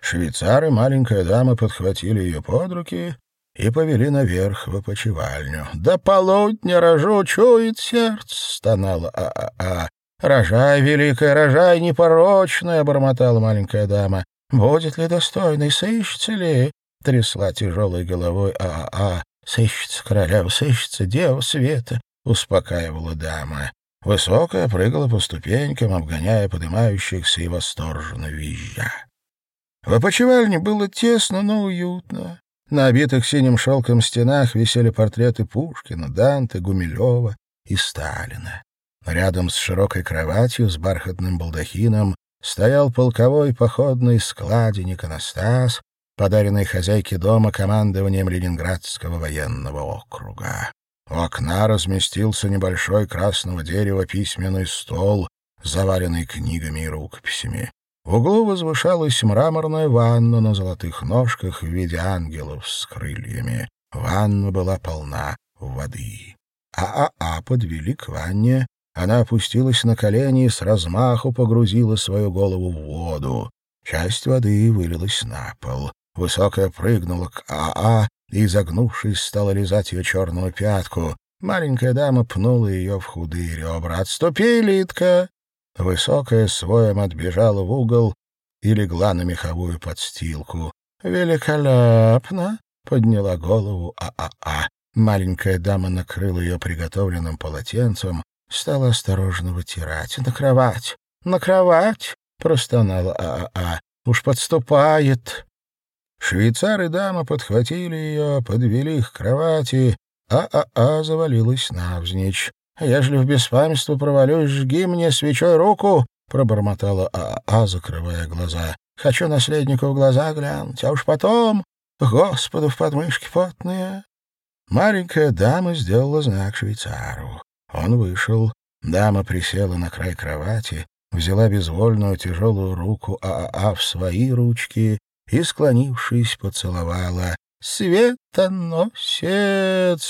Швейцар и маленькая дама подхватили ее под руки и повели наверх в опочивальню. «До полудня рожу, чует сердце!» — стонала ААА. «Рожай, великая, рожай, непорочная!» — бормотала маленькая дама. «Будет ли достойный, сыщется ли?» — трясла тяжелой головой ААА. «Сыщется королева, сыщется дева света, — успокаивала дама. Высокая прыгала по ступенькам, обгоняя поднимающихся и восторженно визжа. В опочивальне было тесно, но уютно. На обитых синим шелком стенах висели портреты Пушкина, Данте, Гумилева и Сталина. Рядом с широкой кроватью с бархатным балдахином стоял полковой походный складенник Анастас, подаренный хозяйке дома командованием Ленинградского военного округа. У окна разместился небольшой красного дерева письменный стол, заваленный книгами и рукописями. В углу возвышалась мраморная ванна на золотых ножках в виде ангелов с крыльями. Ванна была полна воды. А-а-а подвели к ванне. Она опустилась на колени и с размаху погрузила свою голову в воду. Часть воды вылилась на пол. Высокая прыгнула к А-А и, изогнувшись, стала лизать ее черную пятку. Маленькая дама пнула ее в худые ребра. «Отступи, Литка!» Высокая своем отбежала в угол и легла на меховую подстилку. «Великолепно!» — подняла голову А-А-А. Маленькая дама накрыла ее приготовленным полотенцем, стала осторожно вытирать. «На кровать! На кровать!» — простонала А-А-А. «Уж подступает!» Швейцар и дама подхватили ее, подвели к кровати, а А-А завалилась навзничь. «Ежели в беспамятство провалюсь, жги мне свечой руку!» — пробормотала А-А, закрывая глаза. «Хочу наследнику в глаза глянуть, а уж потом... Господу в подмышке потные!» Маленькая дама сделала знак швейцару. Он вышел. Дама присела на край кровати, взяла безвольную тяжелую руку ААА в свои ручки и, склонившись, поцеловала. «Светоносец!»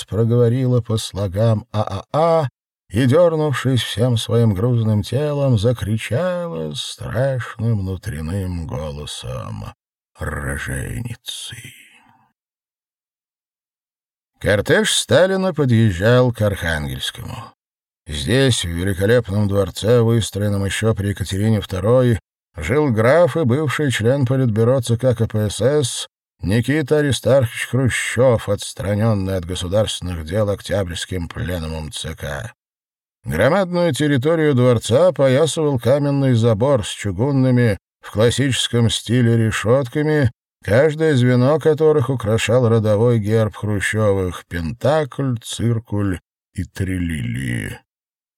— проговорила по слогам «А-а-а», и, дернувшись всем своим грузным телом, закричала страшным внутренним голосом роженицы. Кортеж Сталина подъезжал к Архангельскому. Здесь, в великолепном дворце, выстроенном еще при Екатерине II, жил граф и бывший член Политбюро ЦК КПСС Никита Аристархович Хрущев, отстраненный от государственных дел Октябрьским пленумом ЦК. Громадную территорию дворца опоясывал каменный забор с чугунными в классическом стиле решетками, каждое звено которых украшал родовой герб Хрущевых — пентакль, циркуль и трилилии.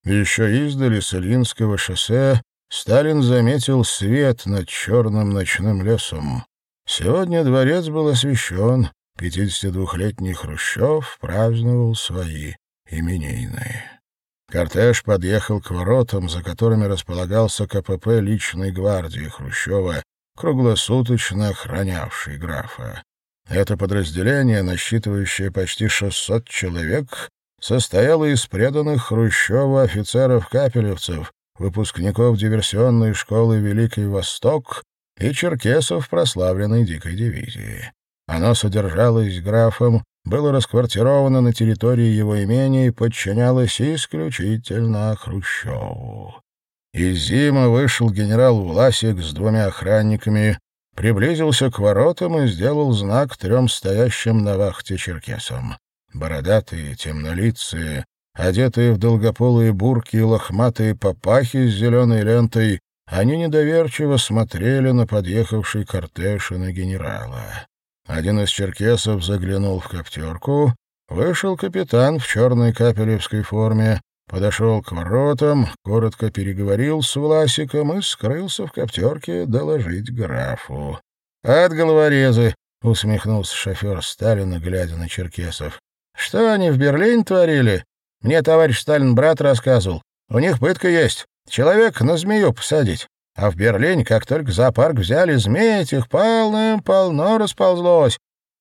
Еще издали с Ильинского шоссе Сталин заметил свет над черным ночным лесом. Сегодня дворец был освещен, 52-летний Хрущев праздновал свои именины. Кортеж подъехал к воротам, за которыми располагался КПП личной гвардии Хрущева, круглосуточно охранявший графа. Это подразделение, насчитывающее почти 600 человек, состояло из преданных Хрущева офицеров-капелевцев, выпускников диверсионной школы «Великий Восток» и черкесов прославленной дикой дивизии. Оно содержалось графом было расквартировано на территории его имения и подчинялось исключительно Хрущеву. Из зима вышел генерал Власик с двумя охранниками, приблизился к воротам и сделал знак трем стоящим на вахте черкесам. Бородатые, темнолицые, одетые в долгополые бурки и лохматые папахи с зеленой лентой, они недоверчиво смотрели на подъехавший кортеж и на генерала. Один из черкесов заглянул в коптерку. Вышел капитан в черной капелевской форме, подошел к воротам, коротко переговорил с Власиком и скрылся в коптерке доложить графу. «От головорезы!» — усмехнулся шофер Сталина, глядя на черкесов. «Что они в Берлине творили? Мне товарищ Сталин брат рассказывал. У них пытка есть. Человек на змею посадить. А в Берлине, как только зоопарк взяли, змей этих полным-полно расползлось.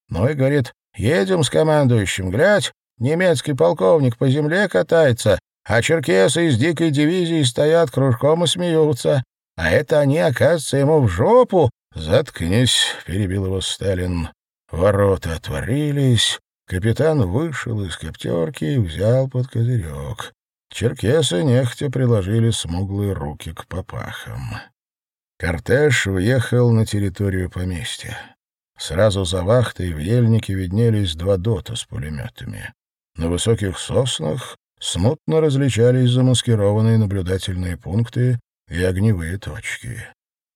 Ну и, говорит, едем с командующим, глядь, немецкий полковник по земле катается, а черкесы из дикой дивизии стоят кружком и смеются. А это они, оказывается, ему в жопу. «Заткнись», — перебил его Сталин. Ворота отворились, капитан вышел из коптерки и взял под козырек. Черкесы нехотя приложили смуглые руки к попахам. Кортеж въехал на территорию поместья. Сразу за вахтой в ельнике виднелись два дота с пулеметами. На высоких соснах смутно различались замаскированные наблюдательные пункты и огневые точки.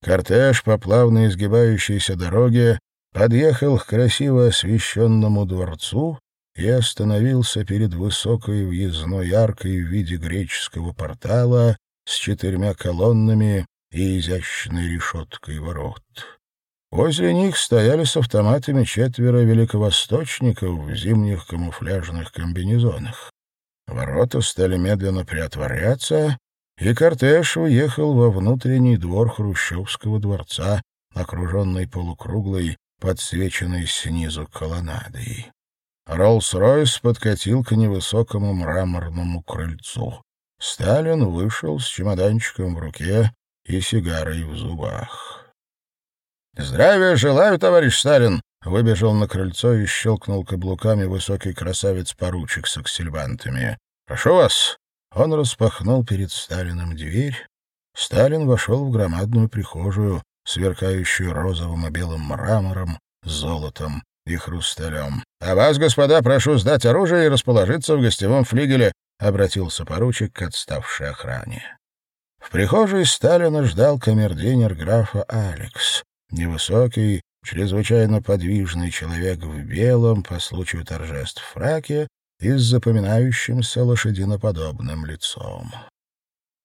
Кортеж по плавно изгибающейся дороге подъехал к красиво освещенному дворцу и остановился перед высокой въездной аркой в виде греческого портала с четырьмя колоннами и изящной решеткой ворот. Возле них стояли с автоматами четверо великовосточников в зимних камуфляжных комбинезонах. Ворота стали медленно приотворяться, и кортеж уехал во внутренний двор Хрущевского дворца, окруженный полукруглой, подсвеченной снизу колоннадой. Роллс-Ройс подкатил к невысокому мраморному крыльцу. Сталин вышел с чемоданчиком в руке и сигарой в зубах. «Здравия желаю, товарищ Сталин!» Выбежал на крыльцо и щелкнул каблуками высокий красавец-поручик с аксельбантами. «Прошу вас!» Он распахнул перед Сталиным дверь. Сталин вошел в громадную прихожую, сверкающую розовым и белым мрамором, золотом и хрусталем. — А вас, господа, прошу сдать оружие и расположиться в гостевом флигеле, — обратился поручик к отставшей охране. В прихожей Сталина ждал камердинер графа Алекс, невысокий, чрезвычайно подвижный человек в белом по случаю торжеств фраке и с запоминающимся лошадиноподобным лицом.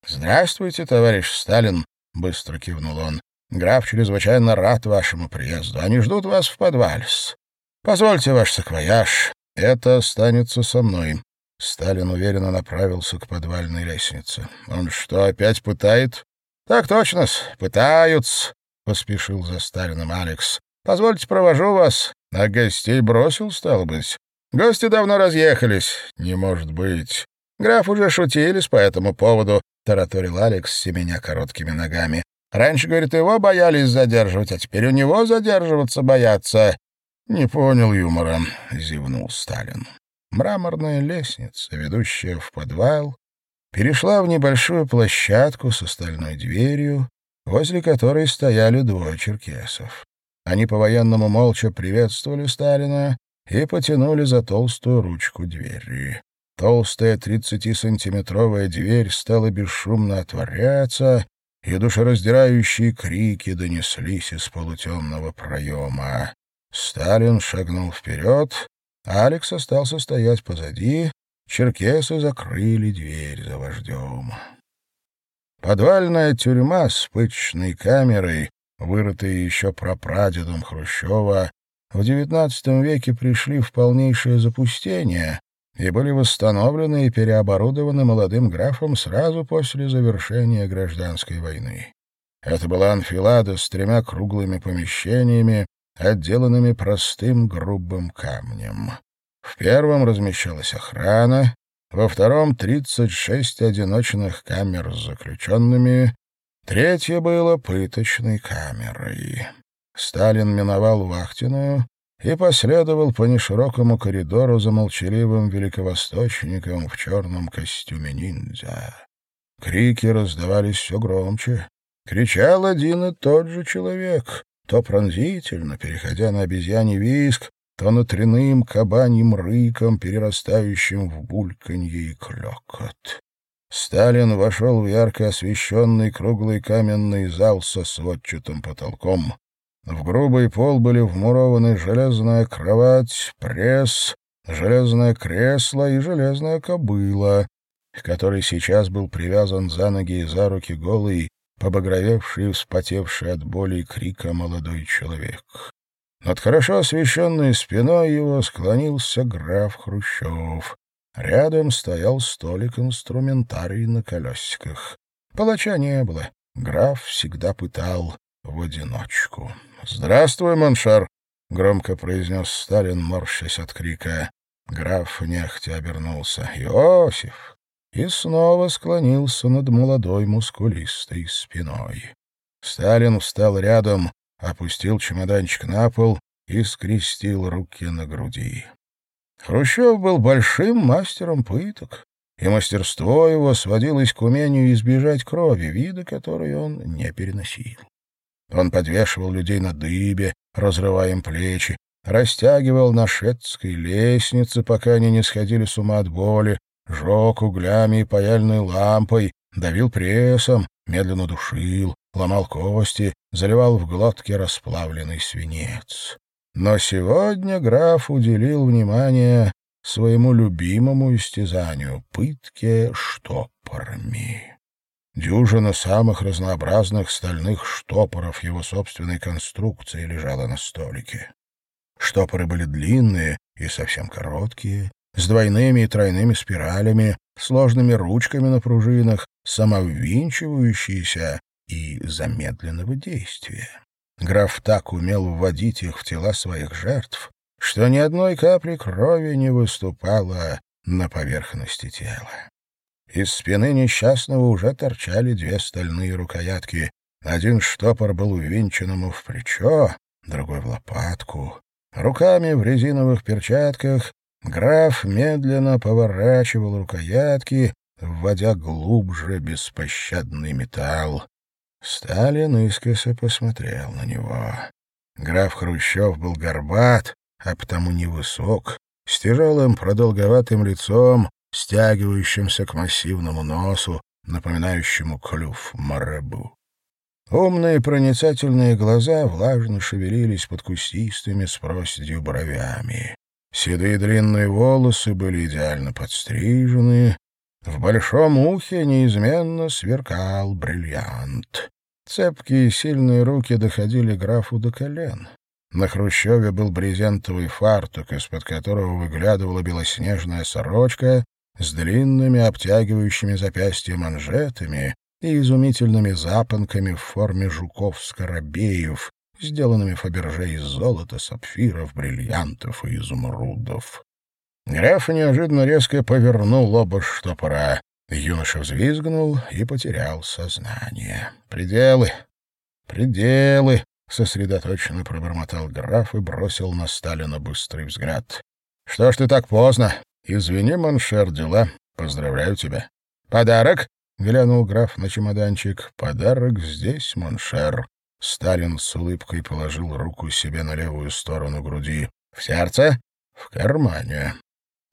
«Здравствуйте, товарищ Сталин», — быстро кивнул он. «Граф чрезвычайно рад вашему приезду. Они ждут вас в подвале. Позвольте ваш саквояж. Это останется со мной. Сталин уверенно направился к подвальной лестнице. Он что, опять пытает? Так точно, пытаются, поспешил за Сталином Алекс. Позвольте, провожу вас. А гостей бросил, стало быть. Гости давно разъехались. Не может быть. Граф уже шутили по этому поводу, — тараторил Алекс, семеня короткими ногами. Раньше, говорит, его боялись задерживать, а теперь у него задерживаться боятся. Не понял юмора, — зевнул Сталин. Мраморная лестница, ведущая в подвал, перешла в небольшую площадку с остальной дверью, возле которой стояли двое черкесов. Они по-военному молча приветствовали Сталина и потянули за толстую ручку двери. Толстая тридцатисантиметровая дверь стала бесшумно отворяться, и душераздирающие крики донеслись из полутемного проема. Сталин шагнул вперед, Алекс остался стоять позади, черкесы закрыли дверь за вождем. Подвальная тюрьма с пыточной камерой, вырытая еще прапрадедом Хрущева, в XIX веке пришли в полнейшее запустение и были восстановлены и переоборудованы молодым графом сразу после завершения гражданской войны. Это была анфилада с тремя круглыми помещениями, отделанными простым грубым камнем. В первом размещалась охрана, во втором — 36 одиночных камер с заключенными, третье было пыточной камерой. Сталин миновал вахтенную и последовал по неширокому коридору за молчаливым великовосточником в черном костюме ниндзя. Крики раздавались все громче. Кричал один и тот же человек, то пронзительно, переходя на обезьяний виск, то натряным кабаньим рыком, перерастающим в бульканье и клёкот. Сталин вошел в ярко освещенный круглый каменный зал со сводчатым потолком. В грубый пол были вмурованы железная кровать, пресс, железное кресло и железная кобыла, к которой сейчас был привязан за ноги и за руки голый, побагровевший и вспотевший от боли и крика молодой человек. Над хорошо освещенной спиной его склонился граф Хрущев. Рядом стоял столик-инструментарий на колесиках. Палача не было. Граф всегда пытал в одиночку. «Здравствуй, Моншар!» — громко произнес Сталин, морщась от крика. Граф нехотя обернулся. «Иосиф!» И снова склонился над молодой мускулистой спиной. Сталин встал рядом, опустил чемоданчик на пол и скрестил руки на груди. Хрущев был большим мастером пыток, и мастерство его сводилось к умению избежать крови, вида которой он не переносил. Он подвешивал людей на дыбе, разрывая им плечи, растягивал на шведской лестнице, пока они не сходили с ума от боли, жег углями и паяльной лампой, давил прессом, медленно душил, ломал кости, заливал в глотки расплавленный свинец. Но сегодня граф уделил внимание своему любимому истязанию — пытке штопорами. Дюжина самых разнообразных стальных штопоров его собственной конструкции лежала на столике. Штопоры были длинные и совсем короткие, с двойными и тройными спиралями, сложными ручками на пружинах, самоввинчивающиеся и замедленного действия. Граф так умел вводить их в тела своих жертв, что ни одной капли крови не выступало на поверхности тела. Из спины несчастного уже торчали две стальные рукоятки. Один штопор был увинчен ему в плечо, другой — в лопатку. Руками в резиновых перчатках граф медленно поворачивал рукоятки, вводя глубже беспощадный металл. Сталин искоса посмотрел на него. Граф Хрущев был горбат, а потому невысок, с тяжелым продолговатым лицом, стягивающимся к массивному носу, напоминающему клюв марабу. Умные проницательные глаза влажно шевелились под кустистыми с бровями. Седые длинные волосы были идеально подстрижены, в большом ухе неизменно сверкал бриллиант. Цепкие сильные руки доходили графу до колен. На Хрущеве был брезентовый фартук, из-под которого выглядывала белоснежная сорочка с длинными обтягивающими запястья манжетами и изумительными запонками в форме жуков-скоробеев, сделанными Фаберже из золота, сапфиров, бриллиантов и изумрудов. Граф неожиданно резко повернул оба штопора. Юноша взвизгнул и потерял сознание. «Пределы! Пределы!» — сосредоточенно пробормотал граф и бросил на Сталина быстрый взгляд. «Что ж ты так поздно? Извини, mon cher, дела. Поздравляю тебя». «Подарок?» — глянул граф на чемоданчик. «Подарок здесь, mon cher». Сталин с улыбкой положил руку себе на левую сторону груди. «В сердце?» «В кармане».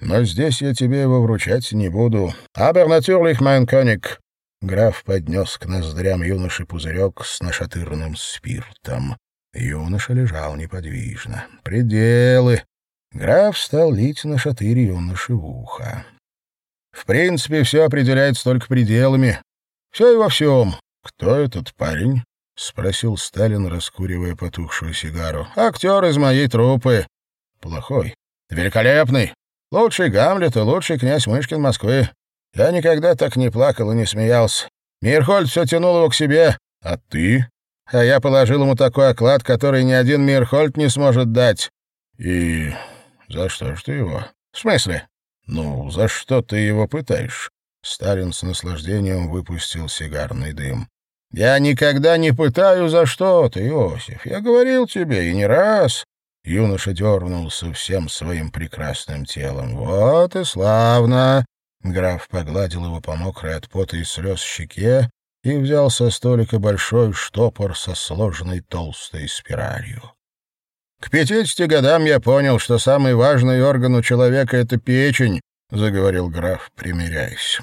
Но здесь я тебе его вручать не буду. Natürlich, mein König!» Граф поднес к ноздрям юноши пузырек с нашатырным спиртом. Юноша лежал неподвижно. «Пределы!» Граф стал лить на шатырь юноши в ухо. «В принципе, все определяется только пределами. Все и во всем. Кто этот парень?» — спросил Сталин, раскуривая потухшую сигару. «Актер из моей труппы». «Плохой». «Великолепный. Лучший Гамлет и лучший князь Мышкин Москвы. Я никогда так не плакал и не смеялся. Мирхольд все тянул его к себе. А ты? А я положил ему такой оклад, который ни один Мирхольд не сможет дать. И за что ж ты его? В смысле? Ну, за что ты его пытаешь? Сталин с наслаждением выпустил сигарный дым. «Я никогда не пытаю за что-то, Иосиф. Я говорил тебе, и не раз. Юноша дернулся всем своим прекрасным телом. «Вот и славно!» Граф погладил его по мокрой от пота и слез щеке и взял со столика большой штопор со сложенной толстой спиралью. «К пятидесяти годам я понял, что самый важный орган у человека — это печень», — заговорил граф, примиряясь.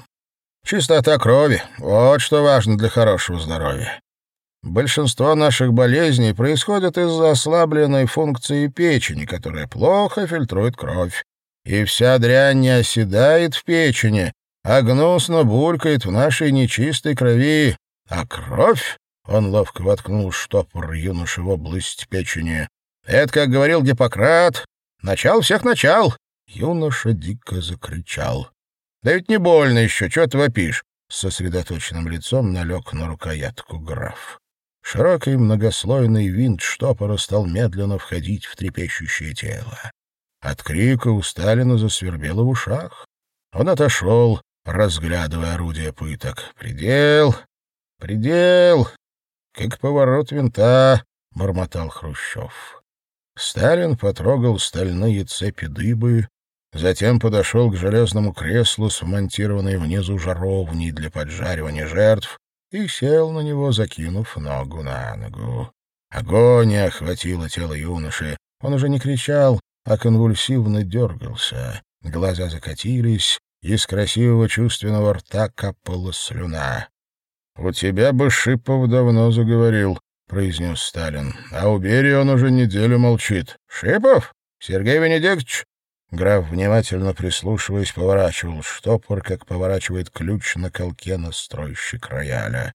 «Чистота крови — вот что важно для хорошего здоровья. Большинство наших болезней происходит из-за ослабленной функции печени, которая плохо фильтрует кровь. И вся дрянь не оседает в печени, а гнусно булькает в нашей нечистой крови. А кровь, — он ловко воткнул штопор юноши в область печени, — это, как говорил Гиппократ, начал всех начал. Юноша дико закричал. — Да ведь не больно еще, что ты вопишь? С сосредоточенным лицом налег на рукоятку граф. Широкий многослойный винт штопора стал медленно входить в трепещущее тело. От крика у Сталина засвербело в ушах. Он отошел, разглядывая орудие пыток. «Предел! Предел! Как поворот винта!» — бормотал Хрущев. Сталин потрогал стальные цепи дыбы, затем подошел к железному креслу с вмонтированной внизу жаровней для поджаривания жертв и сел на него, закинув ногу на ногу. Агония охватила тело юноши. Он уже не кричал, а конвульсивно дергался. Глаза закатились, из красивого чувственного рта капала слюна. — У тебя бы Шипов давно заговорил, — произнес Сталин. — А у Берии он уже неделю молчит. — Шипов? Сергей Венедиктович? Граф, внимательно прислушиваясь, поворачивал штопор, как поворачивает ключ на колке настройщик рояля.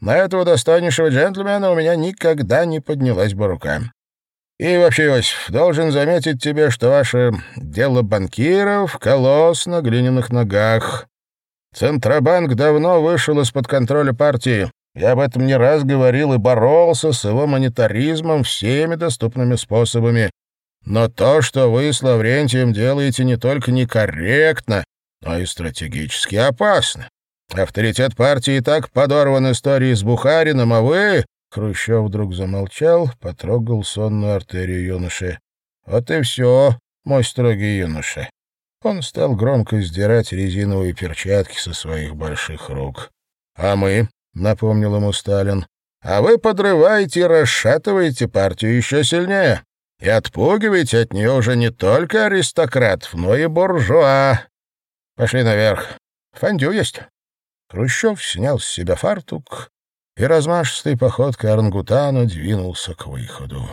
На этого достанешего джентльмена у меня никогда не поднялась бы рука. И вообще, Иосиф, должен заметить тебе, что ваше дело банкиров — колосс на глиняных ногах. Центробанк давно вышел из-под контроля партии. Я об этом не раз говорил и боролся с его монетаризмом всеми доступными способами. Но то, что вы с Лаврентием делаете, не только некорректно, но и стратегически опасно. Авторитет партии и так подорван историей с Бухарином, а вы...» Хрущев вдруг замолчал, потрогал сонную артерию юноши. «Вот и все, мой строгий юноша». Он стал громко сдирать резиновые перчатки со своих больших рук. «А мы?» — напомнил ему Сталин. «А вы подрываете и расшатываете партию еще сильнее и отпугиваете от нее уже не только аристократов, но и буржуа. Пошли наверх. Фондю есть. Хрущев снял с себя фартук и размашистой походкой орангутана двинулся к выходу.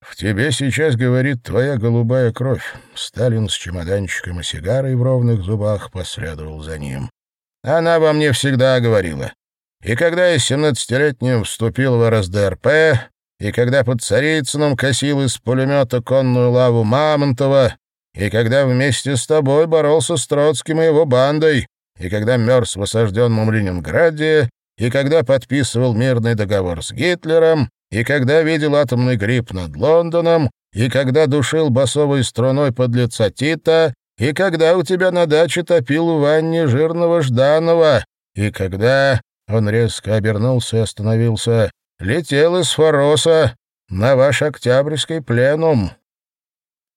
«В тебе сейчас говорит твоя голубая кровь». Сталин с чемоданчиком и сигарой в ровных зубах последовал за ним. «Она во мне всегда говорила. И когда я семнадцатилетним вступил в РСДРП, и когда под Царицыным косил из пулемета конную лаву Мамонтова, и когда вместе с тобой боролся с Троцким и его бандой, и когда мерз в осажденном Ленинграде, и когда подписывал мирный договор с Гитлером, и когда видел атомный гриб над Лондоном, и когда душил басовой струной под лица Тита, и когда у тебя на даче топил у ванне жирного Жданова, и когда...» Он резко обернулся и остановился. «Летел из Фороса на ваш Октябрьский пленум».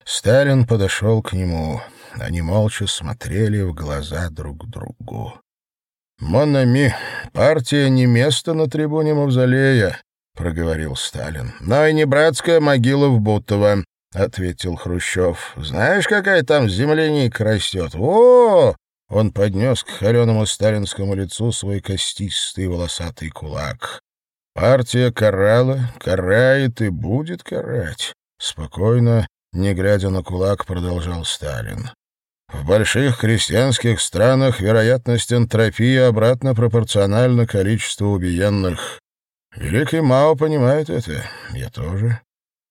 Сталин подошел к нему. Они молча смотрели в глаза друг другу. «Монами, партия не место на трибуне Мавзолея», — проговорил Сталин. «Но и не братская могила в Бутово», — ответил Хрущев. «Знаешь, какая там земляника растет? О!» Он поднес к холеному сталинскому лицу свой костистый волосатый кулак. «Партия карала, карает и будет карать», — спокойно, не глядя на кулак, продолжал Сталин. В больших крестьянских странах вероятность энтропии обратно пропорциональна количеству убиенных. Великий Мао понимает это. Я тоже.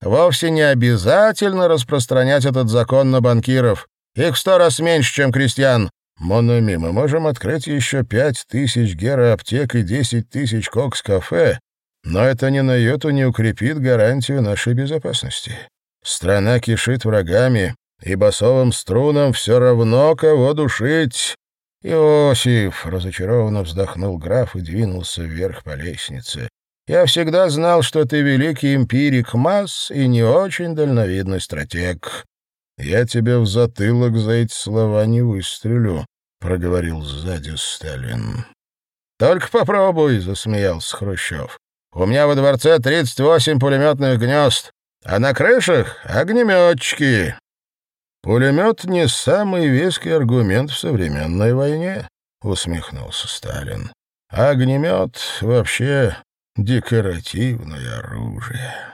Вовсе не обязательно распространять этот закон на банкиров. Их в сто раз меньше, чем крестьян. Монами, мы можем открыть еще пять тысяч героаптек и десять тысяч кокс-кафе, но это ни на йоту не укрепит гарантию нашей безопасности. Страна кишит врагами, и басовым струнам все равно, кого душить. Иосиф, разочарованно вздохнул граф и двинулся вверх по лестнице. Я всегда знал, что ты великий эмпирик масс и не очень дальновидный стратег. Я тебе в затылок за эти слова не выстрелю, проговорил сзади Сталин. Только попробуй, засмеялся Хрущев. У меня во дворце тридцать восемь пулеметных гнезд, а на крышах — огнеметчики. Пулемет — не самый веский аргумент в современной войне, — усмехнулся Сталин. Огнемет — вообще декоративное оружие.